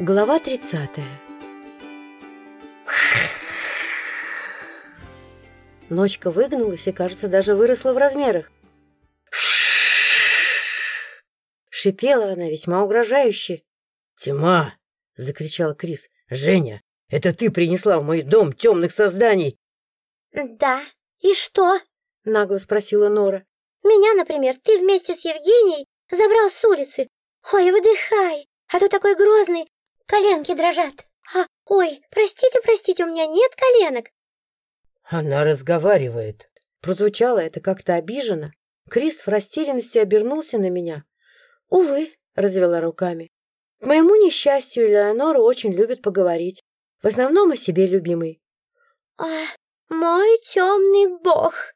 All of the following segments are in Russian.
Глава 30 Ночка выгнулась и, кажется, даже выросла в размерах. Шипела она весьма угрожающе. «Тьма!» — закричал Крис. «Женя, это ты принесла в мой дом темных созданий!» «Да. И что?» — нагло спросила Нора. «Меня, например, ты вместе с Евгенией забрал с улицы. Ой, выдыхай, а то такой грозный, коленки дрожат. А, ой, простите, простите, у меня нет коленок». «Она разговаривает». Прозвучало это как-то обиженно. Крис в растерянности обернулся на меня. «Увы», — развела руками. «К моему несчастью, Элеонора очень любит поговорить. В основном о себе любимой». «А, мой темный бог!»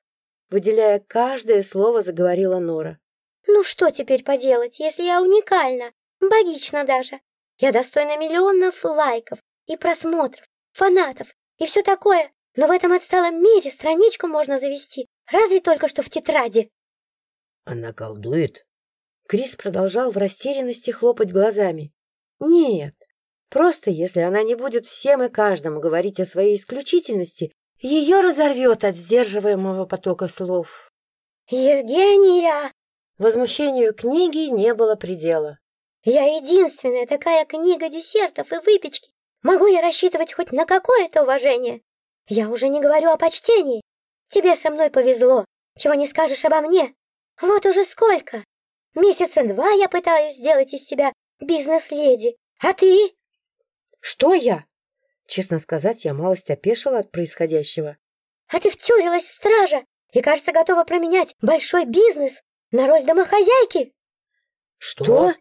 Выделяя каждое слово, заговорила Нора. «Ну что теперь поделать, если я уникальна, богична даже? Я достойна миллионов лайков и просмотров, фанатов и все такое, но в этом отсталом мире страничку можно завести, разве только что в тетради». «Она колдует?» Крис продолжал в растерянности хлопать глазами. «Нет, просто если она не будет всем и каждому говорить о своей исключительности, ее разорвет от сдерживаемого потока слов». «Евгения!» Возмущению книги не было предела. «Я единственная такая книга десертов и выпечки. Могу я рассчитывать хоть на какое-то уважение? Я уже не говорю о почтении. Тебе со мной повезло, чего не скажешь обо мне. Вот уже сколько. Месяца два я пытаюсь сделать из тебя бизнес-леди. А ты? Что я? Честно сказать, я малость опешила от происходящего. А ты втюрилась в стража и, кажется, готова променять большой бизнес на роль домохозяйки. Что?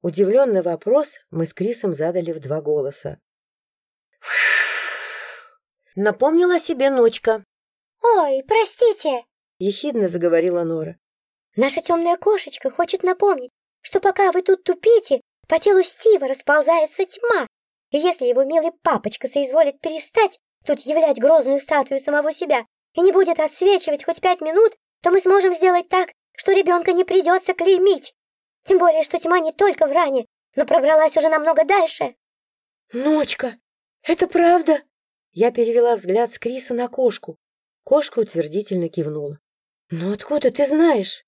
Удивленный вопрос мы с Крисом задали в два голоса. Напомнила себе ночка. «Ой, простите!» — ехидно заговорила Нора. «Наша темная кошечка хочет напомнить, что пока вы тут тупите, по телу Стива расползается тьма, и если его милый папочка соизволит перестать тут являть грозную статую самого себя и не будет отсвечивать хоть пять минут, то мы сможем сделать так, что ребенка не придется клеймить. Тем более, что тьма не только в ране, но пробралась уже намного дальше». «Ночка, это правда?» Я перевела взгляд с Криса на кошку. Кошка утвердительно кивнула. «Ну откуда ты знаешь?»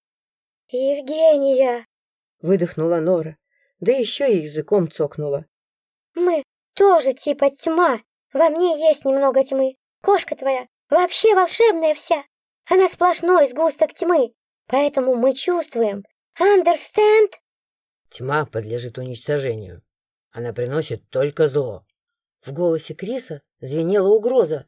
«Евгения!» — выдохнула Нора, да еще и языком цокнула. «Мы тоже типа тьма. Во мне есть немного тьмы. Кошка твоя вообще волшебная вся. Она сплошной сгусток тьмы. Поэтому мы чувствуем. Understand?» Тьма подлежит уничтожению. Она приносит только зло. В голосе Криса звенела угроза.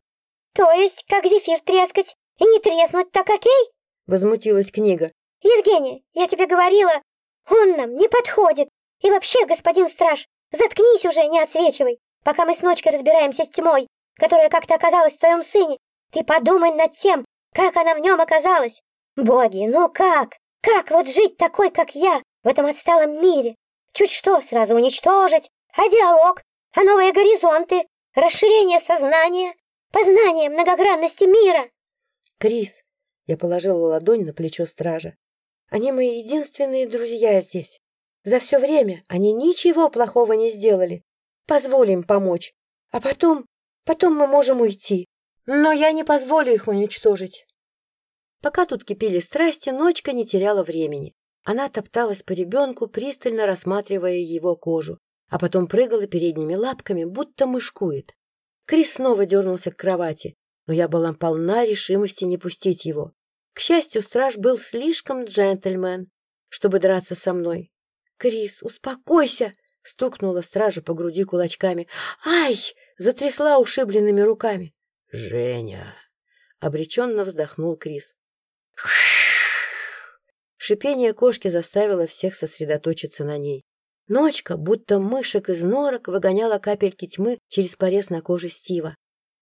«То есть, как зефир трескать и не треснуть, так окей?» Возмутилась книга. «Евгения, я тебе говорила, он нам не подходит. И вообще, господин страж, заткнись уже, не отсвечивай, пока мы с ночкой разбираемся с тьмой, которая как-то оказалась в твоем сыне. Ты подумай над тем, как она в нем оказалась. Боги, ну как? Как вот жить такой, как я, в этом отсталом мире? Чуть что сразу уничтожить, а диалог, а новые горизонты, расширение сознания, познание многогранности мира. Крис, я положила ладонь на плечо стража. Они мои единственные друзья здесь. За все время они ничего плохого не сделали. Позволим помочь. А потом, потом мы можем уйти. Но я не позволю их уничтожить. Пока тут кипели страсти, ночка не теряла времени. Она топталась по ребенку, пристально рассматривая его кожу, а потом прыгала передними лапками, будто мышкует. Крис снова дернулся к кровати, но я была полна решимости не пустить его. К счастью, страж был слишком джентльмен, чтобы драться со мной. «Крис, успокойся!» — стукнула стража по груди кулачками. «Ай!» — затрясла ушибленными руками. «Женя!» — обреченно вздохнул Крис. Шипение кошки заставило всех сосредоточиться на ней. Ночка, будто мышек из норок, выгоняла капельки тьмы через порез на коже Стива.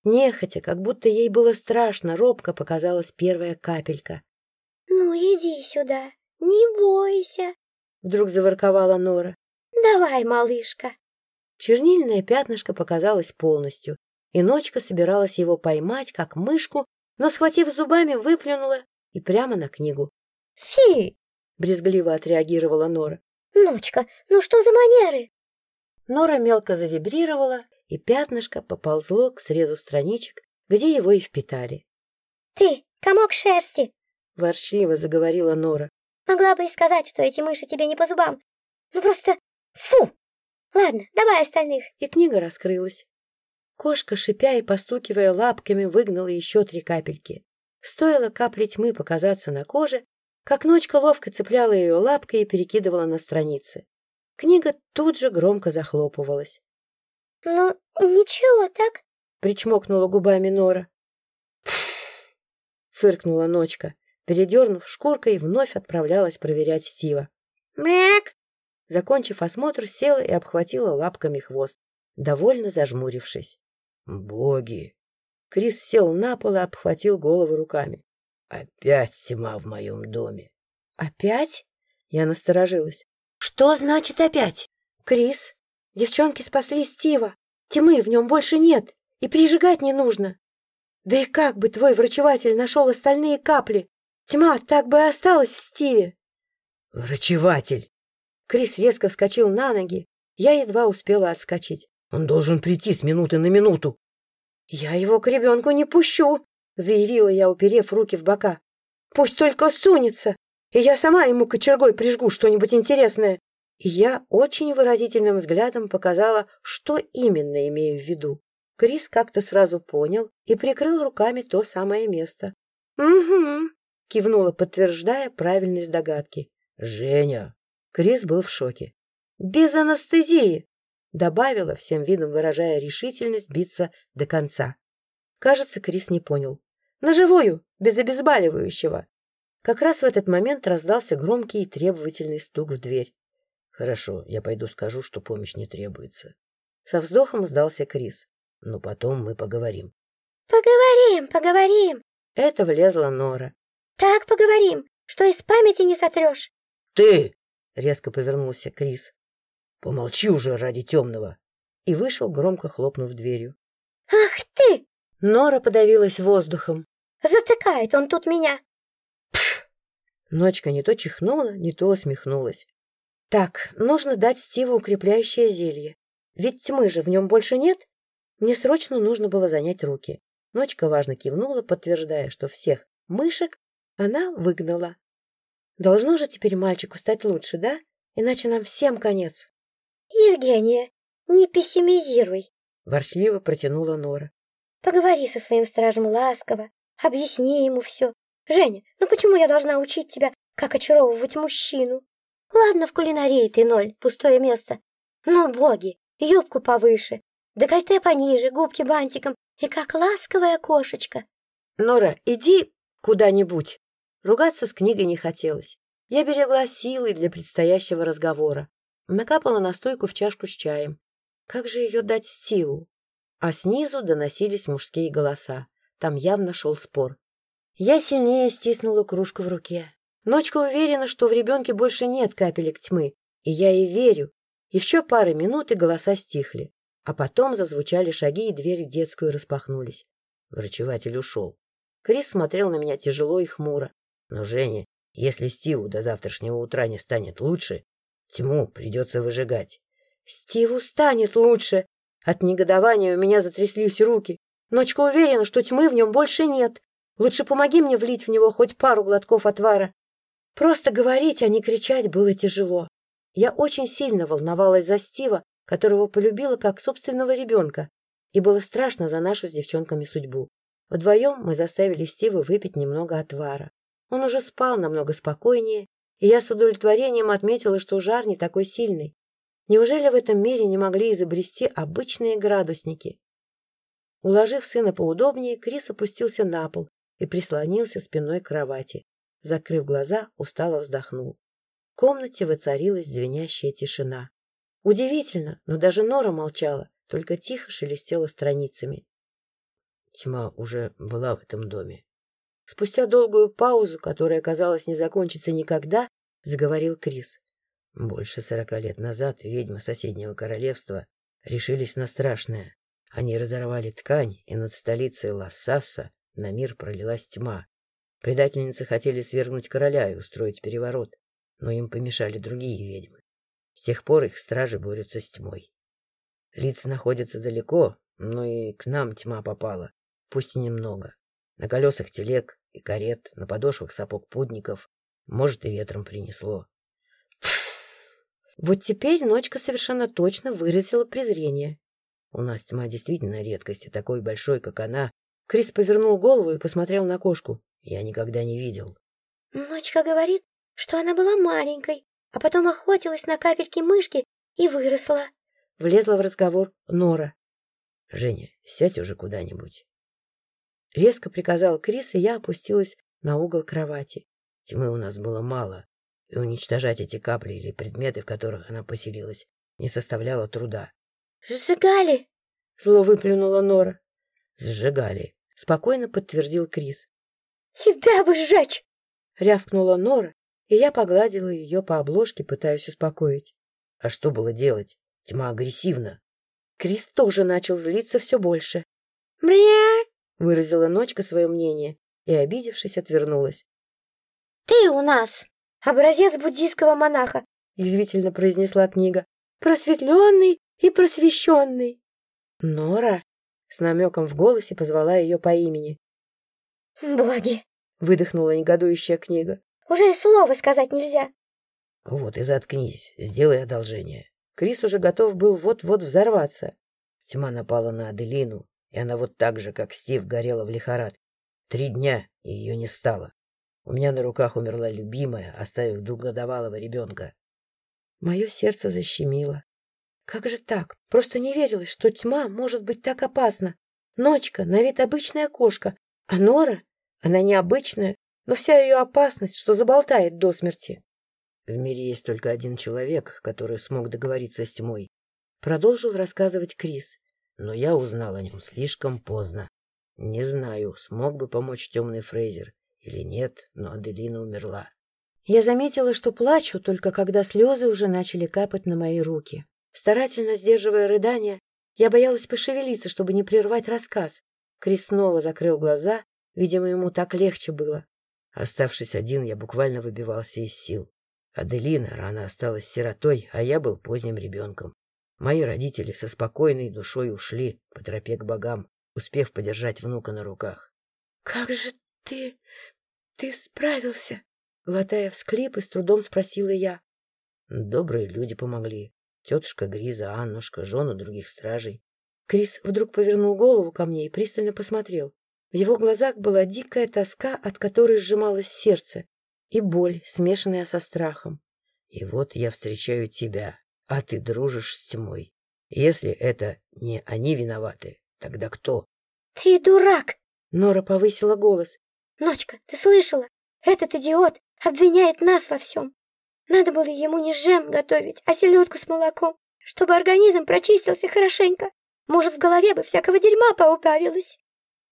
Нехотя, как будто ей было страшно, робко показалась первая капелька. — Ну, иди сюда, не бойся, — вдруг заворковала Нора. — Давай, малышка. Чернильное пятнышко показалось полностью, и Ночка собиралась его поймать, как мышку, но, схватив зубами, выплюнула и прямо на книгу. — Фи! — брезгливо отреагировала Нора. «Ночка, ну что за манеры?» Нора мелко завибрировала, и пятнышко поползло к срезу страничек, где его и впитали. «Ты, комок шерсти!» — ворчливо заговорила Нора. «Могла бы и сказать, что эти мыши тебе не по зубам. Ну просто фу! Ладно, давай остальных!» И книга раскрылась. Кошка, шипя и постукивая лапками, выгнала еще три капельки. Стоило капле тьмы показаться на коже, как ночка ловко цепляла ее лапкой и перекидывала на страницы. Книга тут же громко захлопывалась. — Ну, ничего так, — причмокнула губами Нора. — фыркнула ночка, передернув шкуркой, вновь отправлялась проверять Стива. «Мяк!» Закончив осмотр, села и обхватила лапками хвост, довольно зажмурившись. Боги! Крис сел на пол и обхватил голову руками. Опять тьма в моем доме. Опять? Я насторожилась. Что значит опять? Крис, девчонки спасли Стива. Тьмы в нем больше нет, и прижигать не нужно. Да и как бы твой врачеватель нашел остальные капли? Тьма так бы и осталась в Стиве. Врачеватель! Крис резко вскочил на ноги. Я едва успела отскочить. Он должен прийти с минуты на минуту. Я его к ребенку не пущу, заявила я, уперев руки в бока. Пусть только сунется, и я сама ему кочергой прижгу что-нибудь интересное. И я очень выразительным взглядом показала, что именно имею в виду. Крис как-то сразу понял и прикрыл руками то самое место. «Угу», — кивнула, подтверждая правильность догадки. «Женя!» Крис был в шоке. «Без анестезии!» Добавила, всем видом выражая решительность биться до конца. Кажется, Крис не понял. «На живую, без обезболивающего!» Как раз в этот момент раздался громкий и требовательный стук в дверь. «Хорошо, я пойду скажу, что помощь не требуется». Со вздохом сдался Крис. «Но потом мы поговорим». «Поговорим, поговорим!» Это влезла Нора. «Так поговорим, что из памяти не сотрешь». «Ты!» — резко повернулся Крис. Помолчи уже ради темного. И вышел, громко хлопнув дверью. Ах ты! Нора подавилась воздухом. Затыкает он тут меня. Пф! Ночка не то чихнула, не то усмехнулась. Так, нужно дать Стиву укрепляющее зелье. Ведь тьмы же в нем больше нет. Мне срочно нужно было занять руки. Ночка важно кивнула, подтверждая, что всех мышек она выгнала. Должно же теперь мальчику стать лучше, да? Иначе нам всем конец. Евгения, не пессимизируй, ворчливо протянула Нора. Поговори со своим стражем ласково, объясни ему все. Женя, ну почему я должна учить тебя, как очаровывать мужчину? Ладно, в кулинарии ты ноль, пустое место. Но, боги, юбку повыше, декольте пониже, губки бантиком и как ласковая кошечка. Нора, иди куда-нибудь. Ругаться с книгой не хотелось. Я берегла силы для предстоящего разговора. Накапала настойку в чашку с чаем. Как же ее дать Стиву? А снизу доносились мужские голоса. Там явно шел спор. Я сильнее стиснула кружку в руке. Ночка уверена, что в ребенке больше нет капелек тьмы. И я ей верю. Еще пары минут, и голоса стихли. А потом зазвучали шаги, и двери в детскую распахнулись. Врачеватель ушел. Крис смотрел на меня тяжело и хмуро. Но, Женя, если Стиву до завтрашнего утра не станет лучше, Тьму придется выжигать. Стиву станет лучше. От негодования у меня затряслись руки. Ночка уверена, что тьмы в нем больше нет. Лучше помоги мне влить в него хоть пару глотков отвара. Просто говорить, а не кричать было тяжело. Я очень сильно волновалась за Стива, которого полюбила как собственного ребенка, и было страшно за нашу с девчонками судьбу. Вдвоем мы заставили Стива выпить немного отвара. Он уже спал намного спокойнее и я с удовлетворением отметила, что жар не такой сильный. Неужели в этом мире не могли изобрести обычные градусники? Уложив сына поудобнее, Крис опустился на пол и прислонился спиной к кровати. Закрыв глаза, устало вздохнул. В комнате воцарилась звенящая тишина. Удивительно, но даже Нора молчала, только тихо шелестела страницами. Тьма уже была в этом доме. Спустя долгую паузу, которая, казалось, не закончится никогда, заговорил Крис. Больше сорока лет назад ведьмы соседнего королевства решились на страшное. Они разорвали ткань, и над столицей Лассаса на мир пролилась тьма. Предательницы хотели свергнуть короля и устроить переворот, но им помешали другие ведьмы. С тех пор их стражи борются с тьмой. Лица находятся далеко, но и к нам тьма попала, пусть и немного. На колесах телег и карет, на подошвах сапог путников, может, и ветром принесло. Вот теперь ночка совершенно точно выразила презрение. У нас тьма действительно редкость, и такой большой, как она. Крис повернул голову и посмотрел на кошку. Я никогда не видел. Ночка говорит, что она была маленькой, а потом охотилась на капельки мышки и выросла. Влезла в разговор Нора. — Женя, сядь уже куда-нибудь. Резко приказал Крис, и я опустилась на угол кровати. Тьмы у нас было мало, и уничтожать эти капли или предметы, в которых она поселилась, не составляло труда. «Сжигали!» — зло выплюнула Нора. «Сжигали», — спокойно подтвердил Крис. «Тебя бы сжечь!» — рявкнула Нора, и я погладила ее по обложке, пытаясь успокоить. «А что было делать? Тьма агрессивна». Крис тоже начал злиться все больше. «Мря!» — выразила Ночка свое мнение и, обидевшись, отвернулась. «Ты у нас образец буддийского монаха», — язвительно произнесла книга. «Просветленный и просвещенный». «Нора!» — с намеком в голосе позвала ее по имени. «Боги!» — выдохнула негодующая книга. «Уже и слова сказать нельзя». «Вот и заткнись, сделай одолжение». Крис уже готов был вот-вот взорваться. Тьма напала на Аделину, и она вот так же, как Стив, горела в лихорадке. Три дня, и ее не стало. У меня на руках умерла любимая, оставив двухгодовалого ребенка. Мое сердце защемило. Как же так? Просто не верилось, что тьма может быть так опасна. Ночка, на вид обычная кошка, а Нора, она необычная, но вся ее опасность, что заболтает до смерти. В мире есть только один человек, который смог договориться с тьмой. Продолжил рассказывать Крис. Но я узнал о нем слишком поздно. Не знаю, смог бы помочь темный Фрейзер или нет, но Аделина умерла. Я заметила, что плачу, только когда слезы уже начали капать на мои руки. Старательно сдерживая рыдания, я боялась пошевелиться, чтобы не прервать рассказ. Крис снова закрыл глаза, видимо, ему так легче было. Оставшись один, я буквально выбивался из сил. Аделина рано осталась сиротой, а я был поздним ребенком. Мои родители со спокойной душой ушли по тропе к богам, успев подержать внука на руках. — Как же ты... ты справился? Глотая всклип, с трудом спросила я. Добрые люди помогли. Тетушка Гриза, Аннушка, жену других стражей. Крис вдруг повернул голову ко мне и пристально посмотрел. В его глазах была дикая тоска, от которой сжималось сердце, и боль, смешанная со страхом. И вот я встречаю тебя, а ты дружишь с тьмой. Если это не они виноваты, тогда кто? — Ты дурак! — Нора повысила голос. — Ночка, ты слышала? Этот идиот обвиняет нас во всем. Надо было ему не джем готовить, а селедку с молоком, чтобы организм прочистился хорошенько. Может, в голове бы всякого дерьма поубавилось.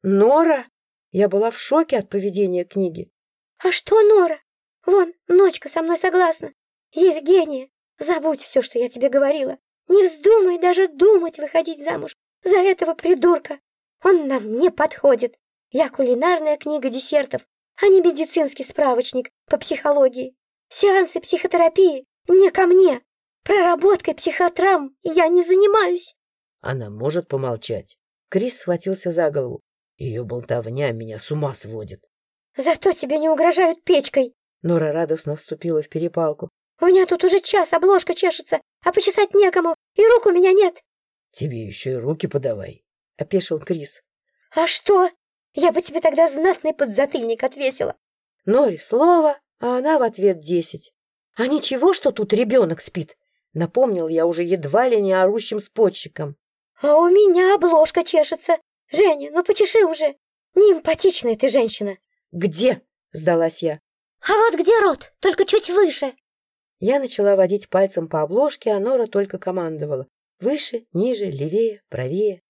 Нора? Я была в шоке от поведения книги. А что Нора? Вон, Ночка со мной согласна. Евгения, забудь все, что я тебе говорила. Не вздумай даже думать выходить замуж за этого придурка. Он нам не подходит. Я кулинарная книга десертов, а не медицинский справочник по психологии. Сеансы психотерапии не ко мне. Проработкой психотравм я не занимаюсь. Она может помолчать. Крис схватился за голову. Ее болтовня меня с ума сводит. Зато тебе не угрожают печкой. Нора радостно вступила в перепалку. У меня тут уже час, обложка чешется, а почесать некому, и рук у меня нет. Тебе еще и руки подавай, — опешил Крис. А что? Я бы тебе тогда знатный подзатыльник отвесила. Нори слово, а она в ответ десять. А ничего, что тут ребенок спит? Напомнил я уже едва ли не орущим спотчиком. А у меня обложка чешется. Женя, ну почеши уже. Неэмпатичная ты женщина. Где? Сдалась я. А вот где рот, только чуть выше. Я начала водить пальцем по обложке, а Нора только командовала. Выше, ниже, левее, правее.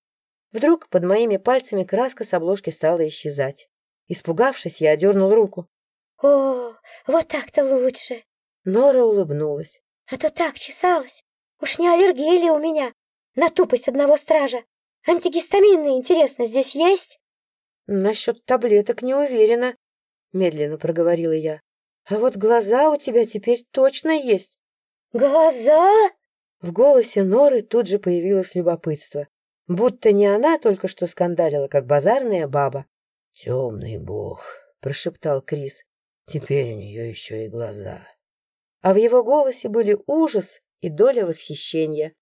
Вдруг под моими пальцами краска с обложки стала исчезать. Испугавшись, я одернул руку. О, вот так-то лучше. Нора улыбнулась. А то так чесалась. Уж не аллергия ли у меня на тупость одного стража? Антигистаминные, интересно, здесь есть? Насчет таблеток не уверена, медленно проговорила я. А вот глаза у тебя теперь точно есть. Глаза? В голосе Норы тут же появилось любопытство. Будто не она только что скандалила, как базарная баба. «Темный бог», — прошептал Крис. «Теперь у нее еще и глаза». А в его голосе были ужас и доля восхищения.